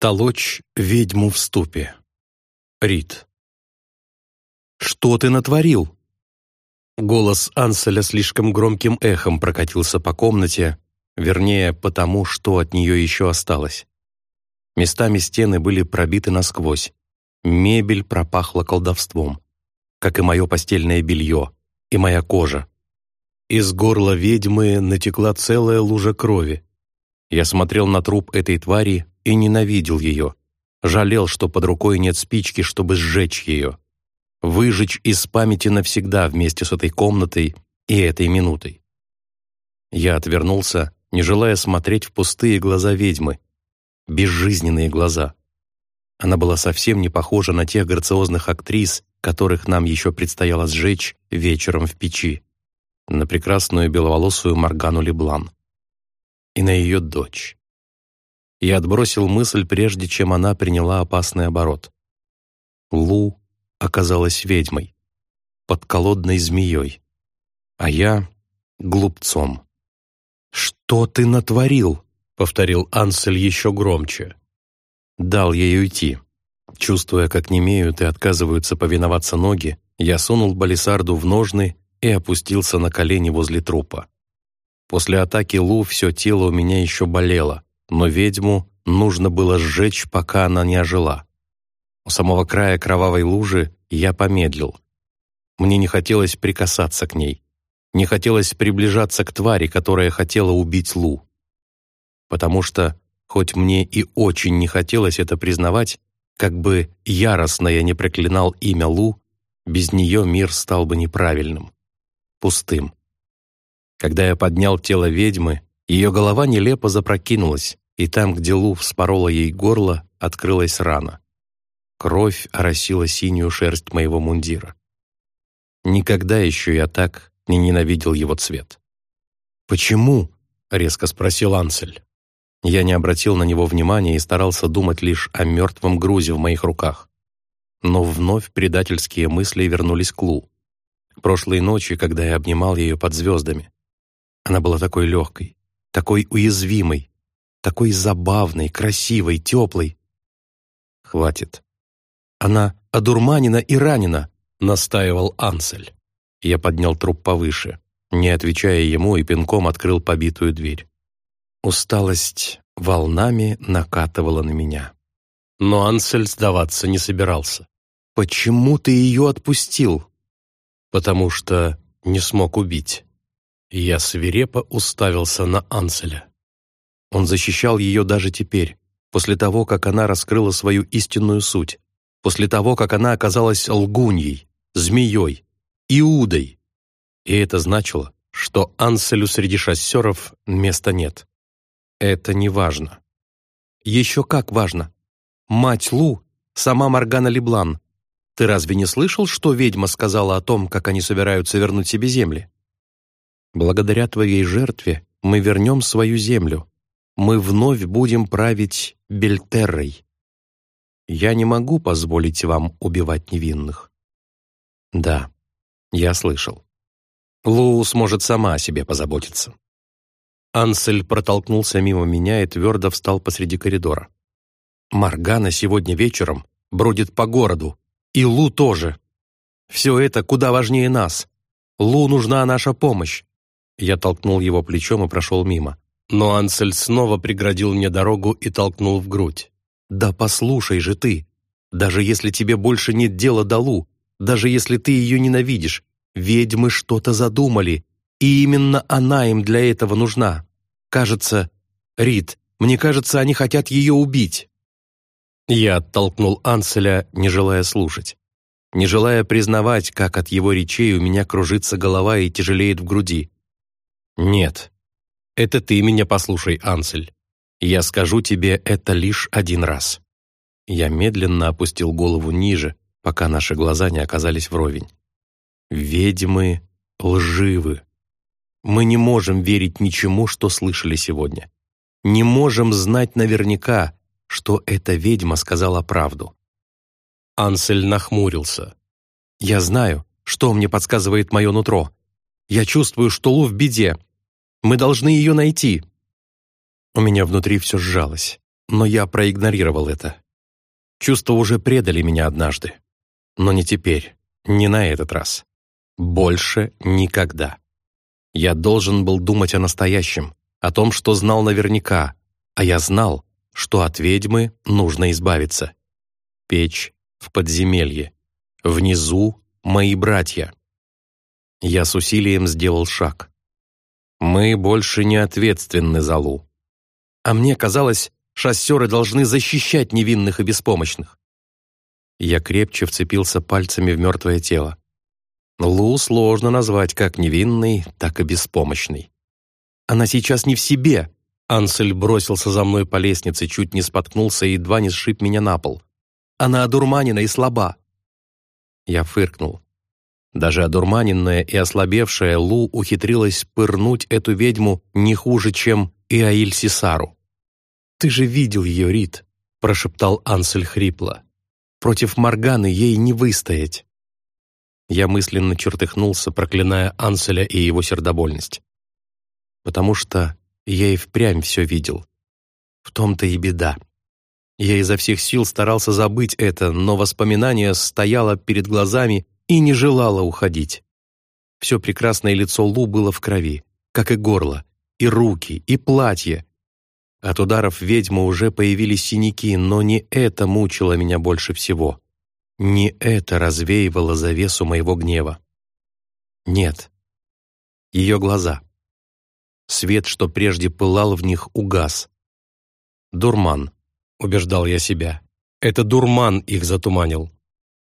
Толочь ведьму в ступе. Рид. «Что ты натворил?» Голос Анселя слишком громким эхом прокатился по комнате, вернее, потому, что от нее еще осталось. Местами стены были пробиты насквозь. Мебель пропахла колдовством, как и мое постельное белье, и моя кожа. Из горла ведьмы натекла целая лужа крови. Я смотрел на труп этой твари и ненавидел ее. Жалел, что под рукой нет спички, чтобы сжечь ее. Выжечь из памяти навсегда вместе с этой комнатой и этой минутой. Я отвернулся, не желая смотреть в пустые глаза ведьмы. Безжизненные глаза. Она была совсем не похожа на тех грациозных актрис, которых нам еще предстояло сжечь вечером в печи. На прекрасную беловолосую Маргану Леблан. И на ее дочь. Я отбросил мысль, прежде чем она приняла опасный оборот. Лу оказалась ведьмой, подколодной змеей, а я — глупцом. «Что ты натворил?» — повторил Ансель еще громче. Дал ей уйти. Чувствуя, как немеют и отказываются повиноваться ноги, я сунул балисарду в ножны и опустился на колени возле трупа. После атаки Лу все тело у меня еще болело, но ведьму нужно было сжечь, пока она не ожила. У самого края кровавой лужи я помедлил. Мне не хотелось прикасаться к ней. Не хотелось приближаться к твари, которая хотела убить Лу. Потому что, хоть мне и очень не хотелось это признавать, как бы яростно я не проклинал имя Лу, без нее мир стал бы неправильным, пустым. Когда я поднял тело ведьмы, ее голова нелепо запрокинулась, и там, где Лу вспорола ей горло, открылась рана. Кровь оросила синюю шерсть моего мундира. Никогда еще я так не ненавидел его цвет. «Почему?» — резко спросил Ансель. Я не обратил на него внимания и старался думать лишь о мертвом грузе в моих руках. Но вновь предательские мысли вернулись к Лу. Прошлой ночи, когда я обнимал ее под звездами. Она была такой легкой, такой уязвимой, такой забавной, красивой, теплой. «Хватит. Она одурманена и ранена», — настаивал Ансель. Я поднял труп повыше, не отвечая ему, и пинком открыл побитую дверь. Усталость волнами накатывала на меня. Но Ансель сдаваться не собирался. «Почему ты ее отпустил?» «Потому что не смог убить». Я свирепо уставился на Анселя. Он защищал ее даже теперь, после того, как она раскрыла свою истинную суть, после того, как она оказалась лгуньей, змеей, Иудой. И это значило, что Анселю среди шоссеров места нет. Это не важно. Еще как важно. Мать Лу — сама Маргана Леблан. Ты разве не слышал, что ведьма сказала о том, как они собираются вернуть себе земли? Благодаря твоей жертве мы вернем свою землю. Мы вновь будем править Бельтеррой. Я не могу позволить вам убивать невинных. Да, я слышал. Лу сможет сама о себе позаботиться. Ансель протолкнулся мимо меня и твердо встал посреди коридора. Маргана сегодня вечером бродит по городу, и Лу тоже. Все это куда важнее нас. Лу нужна наша помощь. Я толкнул его плечом и прошел мимо. Но Ансель снова преградил мне дорогу и толкнул в грудь. «Да послушай же ты! Даже если тебе больше нет дела до Лу, даже если ты ее ненавидишь, ведьмы что-то задумали, и именно она им для этого нужна. Кажется, Рид, мне кажется, они хотят ее убить». Я оттолкнул Анселя, не желая слушать. Не желая признавать, как от его речей у меня кружится голова и тяжелеет в груди. «Нет. Это ты меня послушай, Ансель. Я скажу тебе это лишь один раз». Я медленно опустил голову ниже, пока наши глаза не оказались вровень. «Ведьмы лживы. Мы не можем верить ничему, что слышали сегодня. Не можем знать наверняка, что эта ведьма сказала правду». Ансель нахмурился. «Я знаю, что мне подсказывает мое нутро. Я чувствую, что Лу в беде, мы должны ее найти». У меня внутри все сжалось. но я проигнорировал это. Чувства уже предали меня однажды. Но не теперь, не на этот раз. Больше никогда. Я должен был думать о настоящем, о том, что знал наверняка, а я знал, что от ведьмы нужно избавиться. Печь в подземелье. Внизу мои братья. Я с усилием сделал шаг. Мы больше не ответственны за Лу. А мне казалось, шоссеры должны защищать невинных и беспомощных. Я крепче вцепился пальцами в мертвое тело. Лу сложно назвать как невинной, так и беспомощной. Она сейчас не в себе. Ансель бросился за мной по лестнице, чуть не споткнулся и едва не сшиб меня на пол. Она одурманена и слаба. Я фыркнул. Даже одурманенная и ослабевшая Лу ухитрилась пырнуть эту ведьму не хуже, чем и Аиль Сисару. «Ты же видел ее, Рит», — прошептал Ансель хрипло. «Против Морганы ей не выстоять». Я мысленно чертыхнулся, проклиная Анселя и его сердобольность. Потому что я и впрямь все видел. В том-то и беда. Я изо всех сил старался забыть это, но воспоминание стояло перед глазами и не желало уходить. Все прекрасное лицо Лу было в крови, как и горло, и руки, и платье. От ударов ведьмы уже появились синяки, но не это мучило меня больше всего. Не это развеивало завесу моего гнева. Нет. Ее глаза. Свет, что прежде пылал в них, угас. Дурман. — убеждал я себя. «Это дурман их затуманил».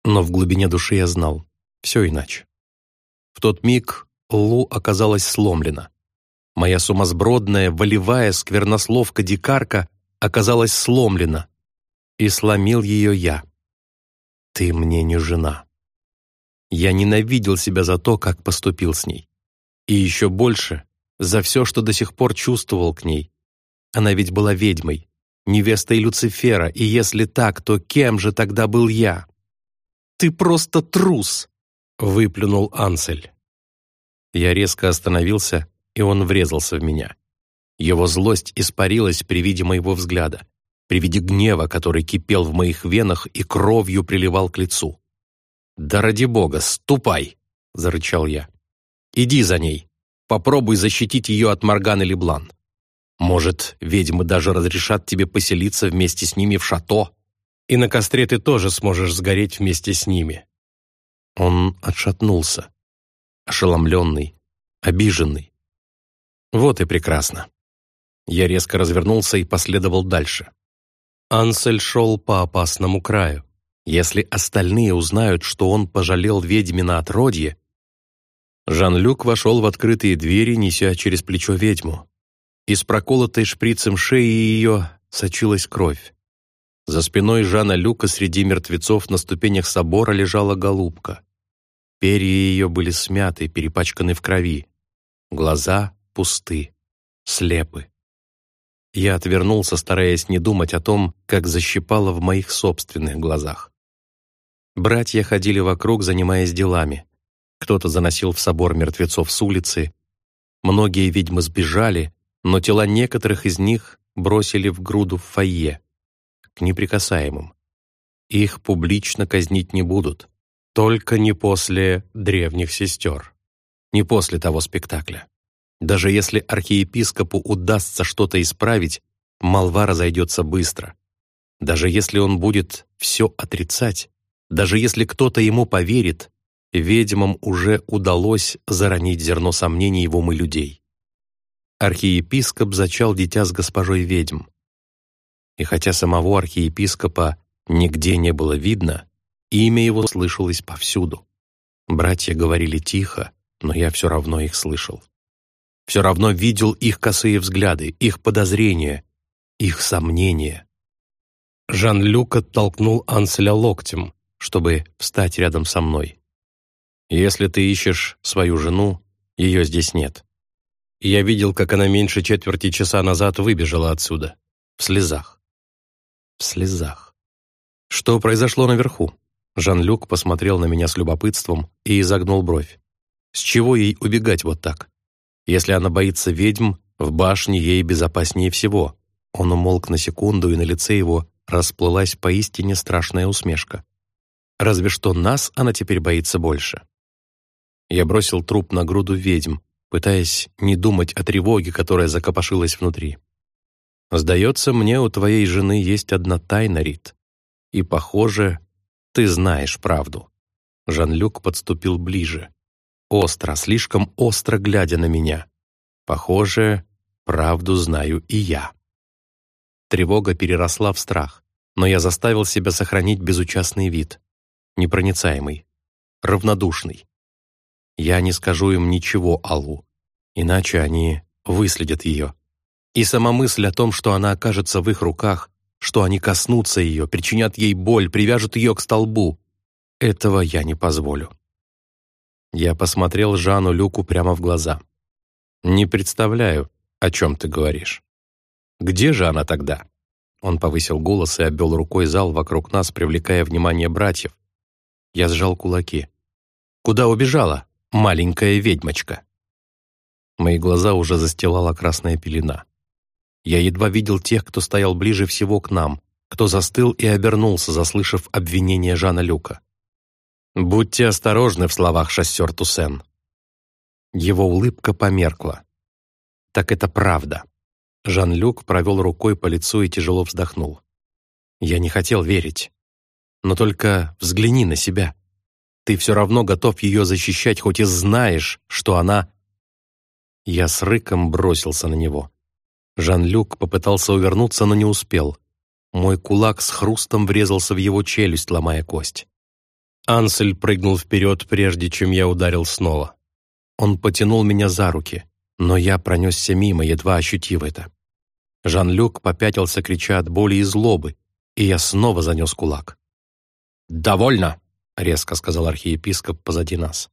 Но в глубине души я знал, все иначе. В тот миг Лу оказалась сломлена. Моя сумасбродная, волевая сквернословка-дикарка оказалась сломлена. И сломил ее я. «Ты мне не жена». Я ненавидел себя за то, как поступил с ней. И еще больше за все, что до сих пор чувствовал к ней. Она ведь была ведьмой, невестой Люцифера, и если так, то кем же тогда был я? «Ты просто трус!» — выплюнул Ансель. Я резко остановился, и он врезался в меня. Его злость испарилась при виде моего взгляда, при виде гнева, который кипел в моих венах и кровью приливал к лицу. «Да ради бога, ступай!» — зарычал я. «Иди за ней. Попробуй защитить ее от Морганы Леблан. Может, ведьмы даже разрешат тебе поселиться вместе с ними в шато, и на костре ты тоже сможешь сгореть вместе с ними». Он отшатнулся, ошеломленный, обиженный. Вот и прекрасно. Я резко развернулся и последовал дальше. Ансель шел по опасному краю. Если остальные узнают, что он пожалел ведьмина отродье... Жан-Люк вошел в открытые двери, неся через плечо ведьму. Из проколотой шприцем шеи ее сочилась кровь. За спиной Жана Люка среди мертвецов на ступенях собора лежала голубка. Перья ее были смяты, перепачканы в крови. Глаза пусты, слепы. Я отвернулся, стараясь не думать о том, как защипало в моих собственных глазах. Братья ходили вокруг, занимаясь делами. Кто-то заносил в собор мертвецов с улицы. Многие ведьмы сбежали, но тела некоторых из них бросили в груду в фойе, к неприкасаемым. Их публично казнить не будут, только не после древних сестер, не после того спектакля. Даже если архиепископу удастся что-то исправить, молва разойдется быстро. Даже если он будет все отрицать, даже если кто-то ему поверит, ведьмам уже удалось заронить зерно сомнений в умы людей архиепископ зачал дитя с госпожой ведьм. И хотя самого архиепископа нигде не было видно, имя его слышалось повсюду. Братья говорили тихо, но я все равно их слышал. Все равно видел их косые взгляды, их подозрения, их сомнения. Жан-Люк оттолкнул Анселя локтем, чтобы встать рядом со мной. «Если ты ищешь свою жену, ее здесь нет я видел, как она меньше четверти часа назад выбежала отсюда. В слезах. В слезах. Что произошло наверху? Жан-Люк посмотрел на меня с любопытством и изогнул бровь. С чего ей убегать вот так? Если она боится ведьм, в башне ей безопаснее всего. Он умолк на секунду, и на лице его расплылась поистине страшная усмешка. Разве что нас она теперь боится больше. Я бросил труп на груду ведьм, пытаясь не думать о тревоге, которая закопошилась внутри. «Сдается мне, у твоей жены есть одна тайна, Рит. И, похоже, ты знаешь правду». Жан-Люк подступил ближе. Остро, слишком остро глядя на меня. Похоже, правду знаю и я. Тревога переросла в страх, но я заставил себя сохранить безучастный вид. Непроницаемый, равнодушный. Я не скажу им ничего Аллу, иначе они выследят ее. И сама мысль о том, что она окажется в их руках, что они коснутся ее, причинят ей боль, привяжут ее к столбу, этого я не позволю. Я посмотрел Жану Люку прямо в глаза. «Не представляю, о чем ты говоришь». Где же она тогда?» Он повысил голос и обвел рукой зал вокруг нас, привлекая внимание братьев. Я сжал кулаки. «Куда убежала, маленькая ведьмочка?» Мои глаза уже застилала красная пелена. Я едва видел тех, кто стоял ближе всего к нам, кто застыл и обернулся, заслышав обвинение Жана Люка. «Будьте осторожны в словах шоссер Туссен». Его улыбка померкла. «Так это правда. Жан-Люк провел рукой по лицу и тяжело вздохнул. «Я не хотел верить. Но только взгляни на себя. Ты все равно готов ее защищать, хоть и знаешь, что она...» Я с рыком бросился на него. Жан-Люк попытался увернуться, но не успел. Мой кулак с хрустом врезался в его челюсть, ломая кость. Ансель прыгнул вперед, прежде чем я ударил снова. Он потянул меня за руки но я пронесся мимо, едва ощутив это. Жан-Люк попятился, крича от боли и злобы, и я снова занес кулак. «Довольно!» — резко сказал архиепископ позади нас.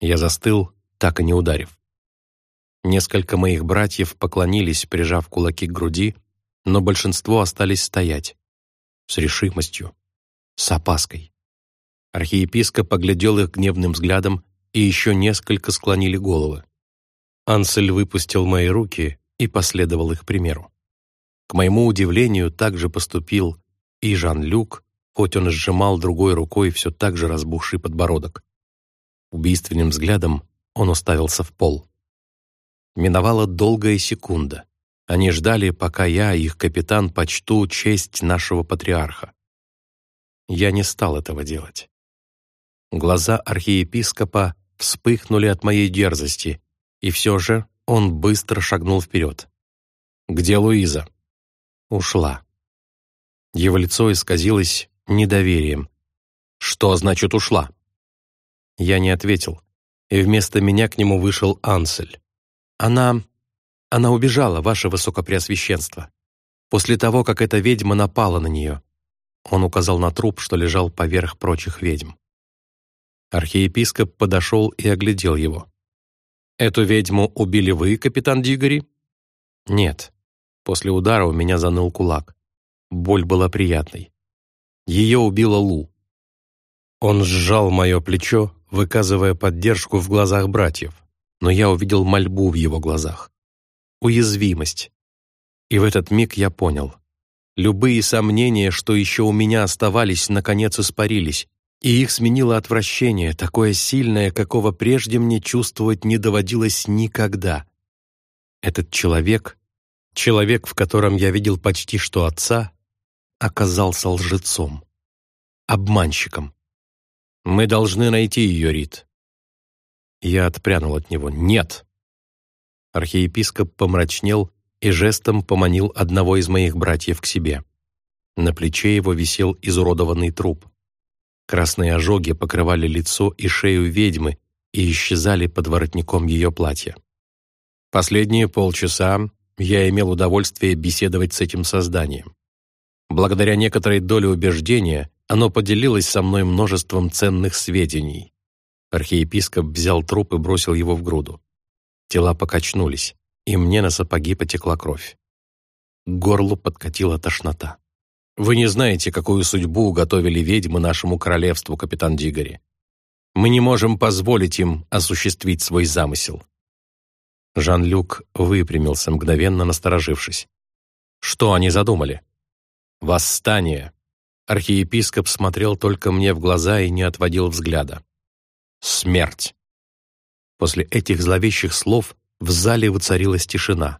Я застыл, так и не ударив. Несколько моих братьев поклонились, прижав кулаки к груди, но большинство остались стоять. С решимостью, с опаской. Архиепископ поглядел их гневным взглядом, и еще несколько склонили головы. Ансель выпустил мои руки и последовал их примеру. К моему удивлению, так же поступил и Жан-Люк, хоть он сжимал другой рукой все так же разбухший подбородок. Убийственным взглядом он уставился в пол. Миновала долгая секунда. Они ждали, пока я, их капитан, почту честь нашего патриарха. Я не стал этого делать. Глаза архиепископа вспыхнули от моей дерзости, и все же он быстро шагнул вперед. «Где Луиза?» «Ушла». Его лицо исказилось недоверием. «Что значит ушла?» Я не ответил, и вместо меня к нему вышел Ансель. «Она... она убежала, ваше высокопреосвященство, после того, как эта ведьма напала на нее». Он указал на труп, что лежал поверх прочих ведьм. Архиепископ подошел и оглядел его. «Эту ведьму убили вы, капитан Дигори?» «Нет». После удара у меня заныл кулак. Боль была приятной. Ее убила Лу. Он сжал мое плечо, выказывая поддержку в глазах братьев, но я увидел мольбу в его глазах. Уязвимость. И в этот миг я понял. Любые сомнения, что еще у меня оставались, наконец испарились, и их сменило отвращение, такое сильное, какого прежде мне чувствовать не доводилось никогда. Этот человек, человек, в котором я видел почти что отца, оказался лжецом, обманщиком. «Мы должны найти ее, Рит». Я отпрянул от него. «Нет!» Архиепископ помрачнел и жестом поманил одного из моих братьев к себе. На плече его висел изуродованный труп. Красные ожоги покрывали лицо и шею ведьмы и исчезали под воротником ее платья. Последние полчаса я имел удовольствие беседовать с этим созданием. Благодаря некоторой доле убеждения оно поделилось со мной множеством ценных сведений. Архиепископ взял труп и бросил его в груду. Тела покачнулись, и мне на сапоги потекла кровь. К горлу подкатила тошнота. Вы не знаете, какую судьбу уготовили ведьмы нашему королевству, капитан Дигори. Мы не можем позволить им осуществить свой замысел». Жан-Люк выпрямился, мгновенно насторожившись. Что они задумали? Восстание. Архиепископ смотрел только мне в глаза и не отводил взгляда. Смерть. После этих зловещих слов в зале воцарилась тишина.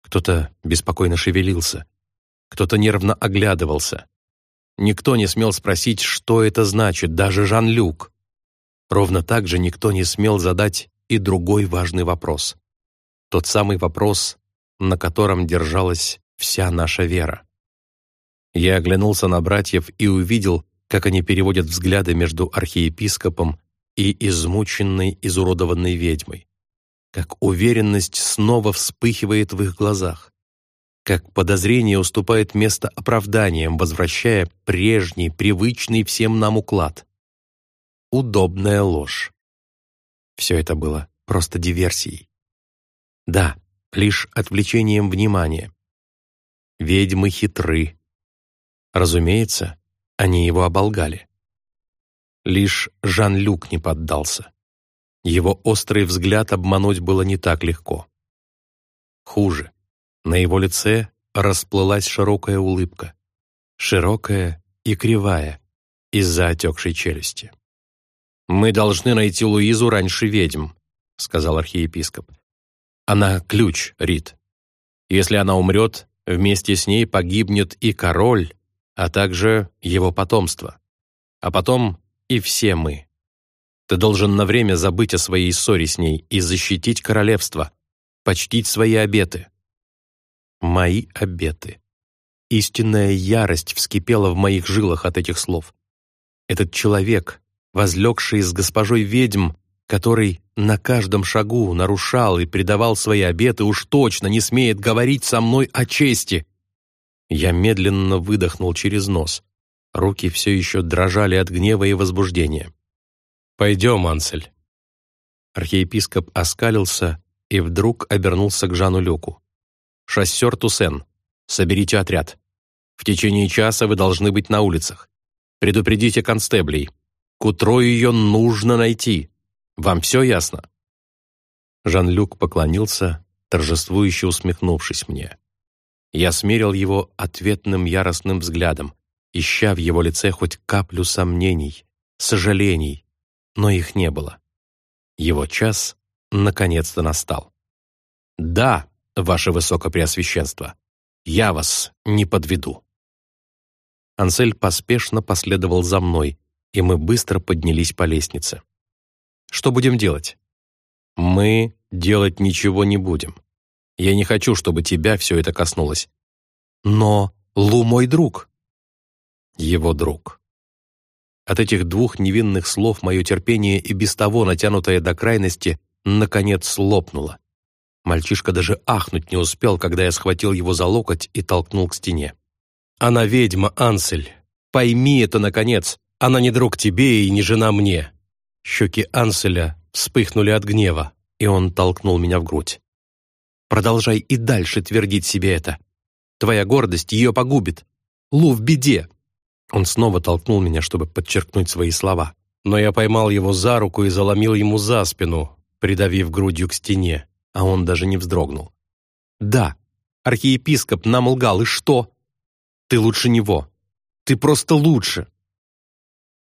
Кто-то беспокойно шевелился, кто-то нервно оглядывался. Никто не смел спросить, что это значит, даже Жан-Люк. Ровно так же никто не смел задать и другой важный вопрос. Тот самый вопрос, на котором держалась вся наша вера. Я оглянулся на братьев и увидел, как они переводят взгляды между архиепископом и измученной, изуродованной ведьмой. Как уверенность снова вспыхивает в их глазах. Как подозрение уступает место оправданиям, возвращая прежний, привычный всем нам уклад. Удобная ложь. Все это было просто диверсией. Да, лишь отвлечением внимания. Ведьмы хитры. Разумеется, они его оболгали. Лишь Жан-Люк не поддался. Его острый взгляд обмануть было не так легко. Хуже. На его лице расплылась широкая улыбка. Широкая и кривая из-за отекшей челюсти. «Мы должны найти Луизу раньше ведьм», — сказал архиепископ. «Она ключ, Рит. Если она умрет, вместе с ней погибнет и король, а также его потомство. А потом и все мы. Ты должен на время забыть о своей ссоре с ней и защитить королевство, почтить свои обеты. Мои обеты. Истинная ярость вскипела в моих жилах от этих слов. Этот человек, возлегший с госпожой ведьм, который на каждом шагу нарушал и предавал свои обеты, уж точно не смеет говорить со мной о чести. Я медленно выдохнул через нос. Руки все еще дрожали от гнева и возбуждения. «Пойдем, Ансель». Архиепископ оскалился и вдруг обернулся к Жану Люку. «Шоссер Туссен, соберите отряд. В течение часа вы должны быть на улицах. Предупредите констеблей. К утру ее нужно найти. Вам все ясно?» Жан-Люк поклонился, торжествующе усмехнувшись мне. Я смерил его ответным яростным взглядом, ища в его лице хоть каплю сомнений, сожалений, но их не было. Его час наконец-то настал. «Да, ваше высокопреосвященство, я вас не подведу». Ансель поспешно последовал за мной, и мы быстро поднялись по лестнице. «Что будем делать?» «Мы делать ничего не будем. Я не хочу, чтобы тебя все это коснулось. Но Лу мой друг». Его друг. От этих двух невинных слов мое терпение и без того натянутое до крайности наконец лопнуло. Мальчишка даже ахнуть не успел, когда я схватил его за локоть и толкнул к стене. «Она ведьма, Ансель. Пойми это, наконец. Она не друг тебе и не жена мне». Щеки Анселя вспыхнули от гнева, и он толкнул меня в грудь. «Продолжай и дальше твердить себе это. Твоя гордость ее погубит. Лу в беде, он снова толкнул меня, чтобы подчеркнуть свои слова. Но я поймал его за руку и заломил ему за спину, придавив грудью к стене, а он даже не вздрогнул. «Да, архиепископ нам лгал, и что? Ты лучше него. Ты просто лучше!»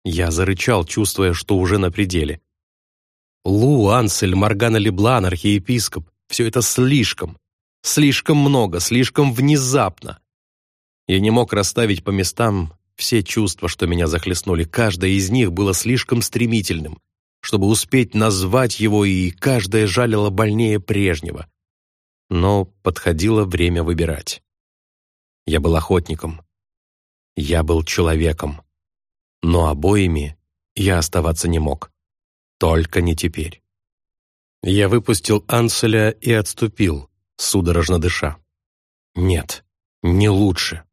Я зарычал, чувствуя, что уже на пределе. Лу, Ансель, Моргана Леблан, архиепископ — все это слишком. Слишком много, слишком внезапно. Я не мог расставить по местам все чувства, что меня захлестнули, каждое из них было слишком стремительным, чтобы успеть назвать его, и каждое жалило больнее прежнего. Но подходило время выбирать. Я был охотником. Я был человеком. Но обоими я оставаться не мог. Только не теперь. Я выпустил Анселя и отступил, судорожно дыша. Нет, не лучше.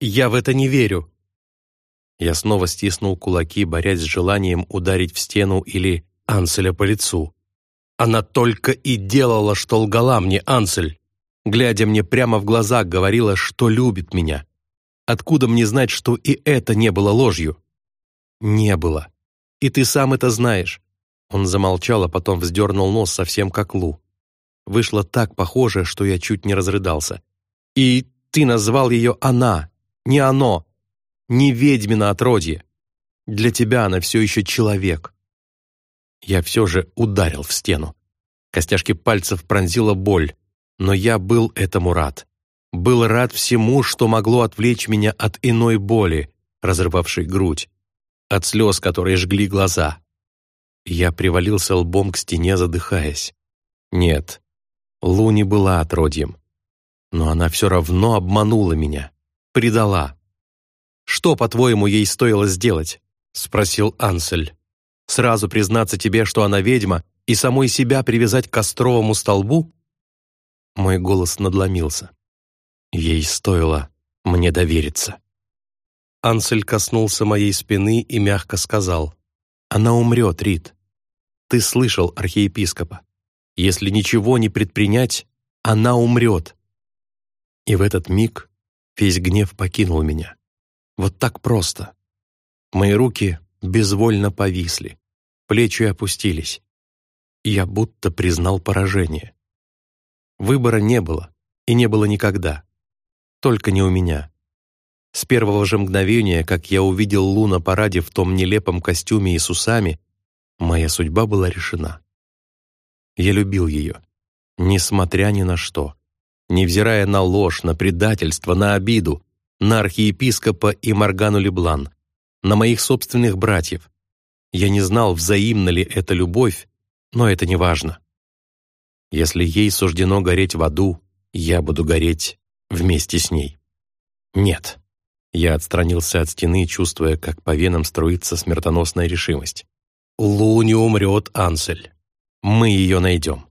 Я в это не верю, я снова стиснул кулаки, борясь с желанием ударить в стену или Анселя по лицу. Она только и делала, что лгала мне, Ансель. Глядя мне прямо в глаза, говорила, что любит меня. Откуда мне знать, что и это не было ложью? Не было. И ты сам это знаешь. Он замолчал, а потом вздернул нос совсем как Лу. Вышло так похоже, что я чуть не разрыдался. И ты назвал ее «она», не «оно», не ведьмина отродье. Для тебя она все еще человек. Я все же ударил в стену. Костяшки пальцев пронзила боль, но я был этому рад. Был рад всему, что могло отвлечь меня от иной боли, разрывавшей грудь, от слез, которые жгли глаза. Я привалился лбом к стене, задыхаясь. Нет, Лу не была отродьем. Но она все равно обманула меня, предала. «Что, по-твоему, ей стоило сделать?» — спросил Ансель. «Сразу признаться тебе, что она ведьма, и самой себя привязать к костровому столбу?» Мой голос надломился. Ей стоило мне довериться. Ансель коснулся моей спины и мягко сказал, «Она умрет, Рит. Ты слышал архиепископа. Если ничего не предпринять, она умрет». И в этот миг весь гнев покинул меня. Вот так просто. Мои руки безвольно повисли, плечи опустились. Я будто признал поражение. Выбора не было, и не было никогда. Только не у меня. С первого же мгновения, как я увидел Лу на параде в том нелепом костюме и с усами, моя судьба была решена. Я любил ее, несмотря ни на что, невзирая на ложь, на предательство, на обиду, на архиепископа и Моргану Леблан, на моих собственных братьев. Я не знал, взаимна ли эта любовь, но это не важно. Если ей суждено гореть в аду, я буду гореть вместе с ней. Нет. Я отстранился от стены, чувствуя, как по венам струится смертоносная решимость. Лу не умрет, Ансель. Мы ее найдем.